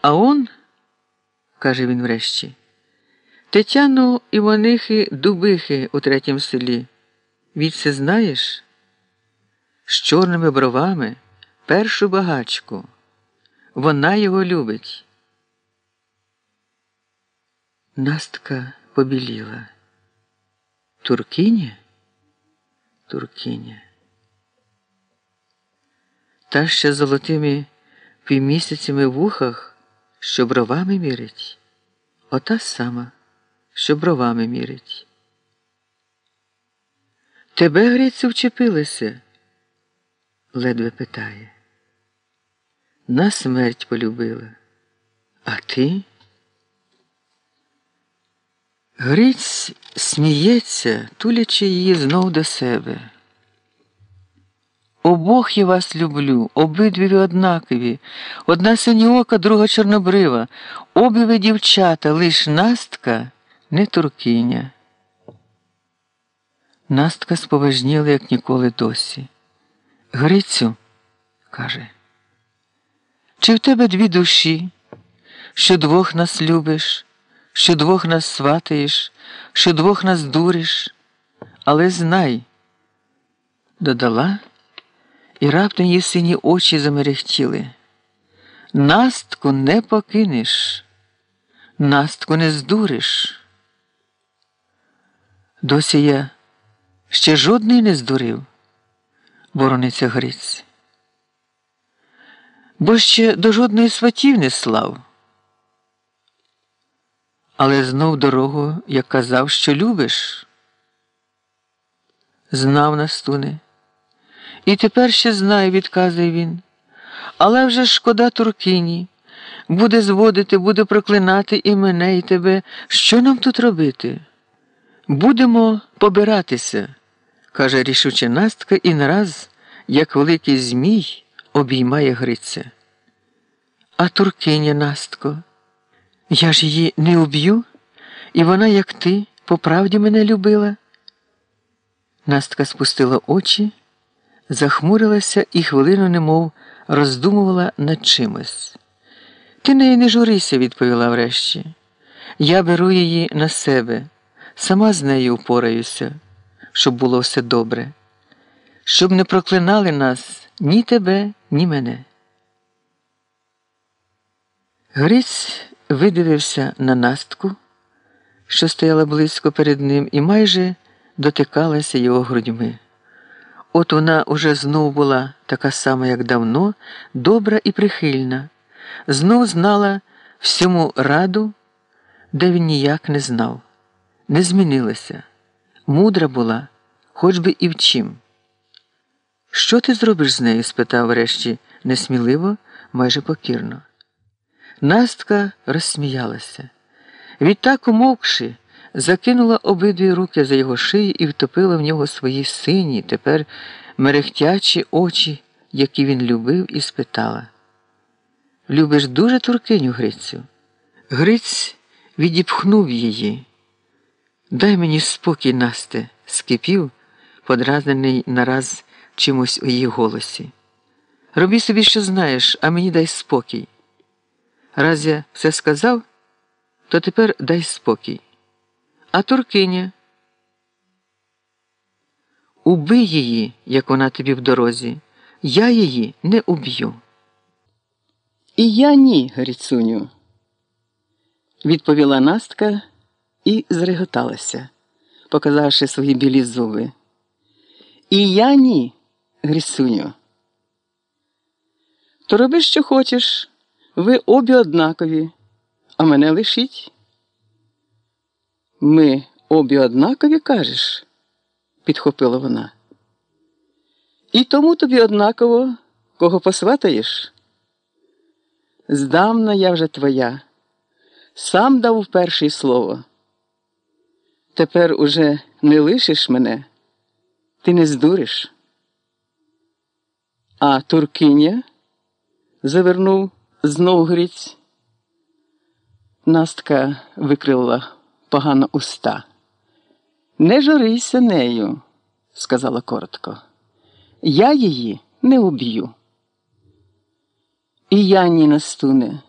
А он, каже він врешті, Тетяну Іванихи Дубихи у третім селі. Відсе знаєш? З чорними бровами першу багачку. Вона його любить. Настка побіліла. Туркиня? Туркиня. Та ще золотими півмісяцями в ухах, що бровами мірить. Ота сама, що бровами мірить. Тебе, Грицю, вчепилися? ледве питає. На смерть полюбила. А ти? Гриць сміється, тулячи її знов до себе. Обох я вас люблю, обидві ви однакові, одна синьоока, друга чорнобрива, обі ви дівчата, лиш настка не туркиня. Настка споважніла, як ніколи досі. Грицю, каже, чи в тебе дві душі, що двох нас любиш, що двох нас сватаєш, що двох нас дуриш, але знай, додала, і раптом її сині очі замерехтіли. Настку не покинеш, настку не здуриш. Досі я ще жодний не здурив, борониться Гриць. Бо ще до жодної сватів не слав. Але знов дорогу, як казав, що любиш. Знав Настуне. І тепер ще знає, відказує він. Але вже шкода Туркині. Буде зводити, буде проклинати і мене, і тебе. Що нам тут робити? Будемо побиратися, каже рішуче Настка, і нараз, як великий Змій, обіймає Гриця. А туркиня, Настко, я ж її не уб'ю, і вона, як ти, по правді мене любила. Настка спустила очі, захмурилася і хвилину немов роздумувала над чимось. Ти неї не журися, відповіла врешті. Я беру її на себе, сама з нею упораюся, щоб було все добре, щоб не проклинали нас ні тебе, ні мене. Гриць видивився на настку, що стояла близько перед ним, і майже дотикалася його грудьми. От вона уже знов була така сама, як давно, добра і прихильна, знов знала всьому раду, де він ніяк не знав, не змінилася, мудра була, хоч би і в чим. Що ти зробиш з нею? спитав врешті несміливо, майже покірно. Настка розсміялася. Відтак, умовкши, закинула обидві руки за його шию і втопила в нього свої сині, тепер мерехтячі очі, які він любив, і спитала. Любиш дуже туркиню, Грицю? Гриць відіпхнув її. Дай мені спокій, Насте, скипів, подразнений нараз чимось у її голосі. Роби собі, що знаєш, а мені дай спокій. Раз я все сказав, то тепер дай спокій. А туркиня. Убий її, як вона тобі в дорозі. Я її не уб'ю. І я ні, Грицуню, відповіла Настка і зреготалася, показавши свої білі зуби. І я ні, Грицуню. То роби, що хочеш. Ви обі однакові, а мене лишіть. Ми обі однакові кажеш, підхопила вона. І тому тобі однаково, кого посватаєш? Здавна я вже твоя, сам дав перше слово. Тепер уже не лишиш мене, ти не здуриш. А туркиня завернув знов гриць. Настка викрила погано уста. Не журися нею, сказала коротко. Я її не уб'ю. І я ні настуне.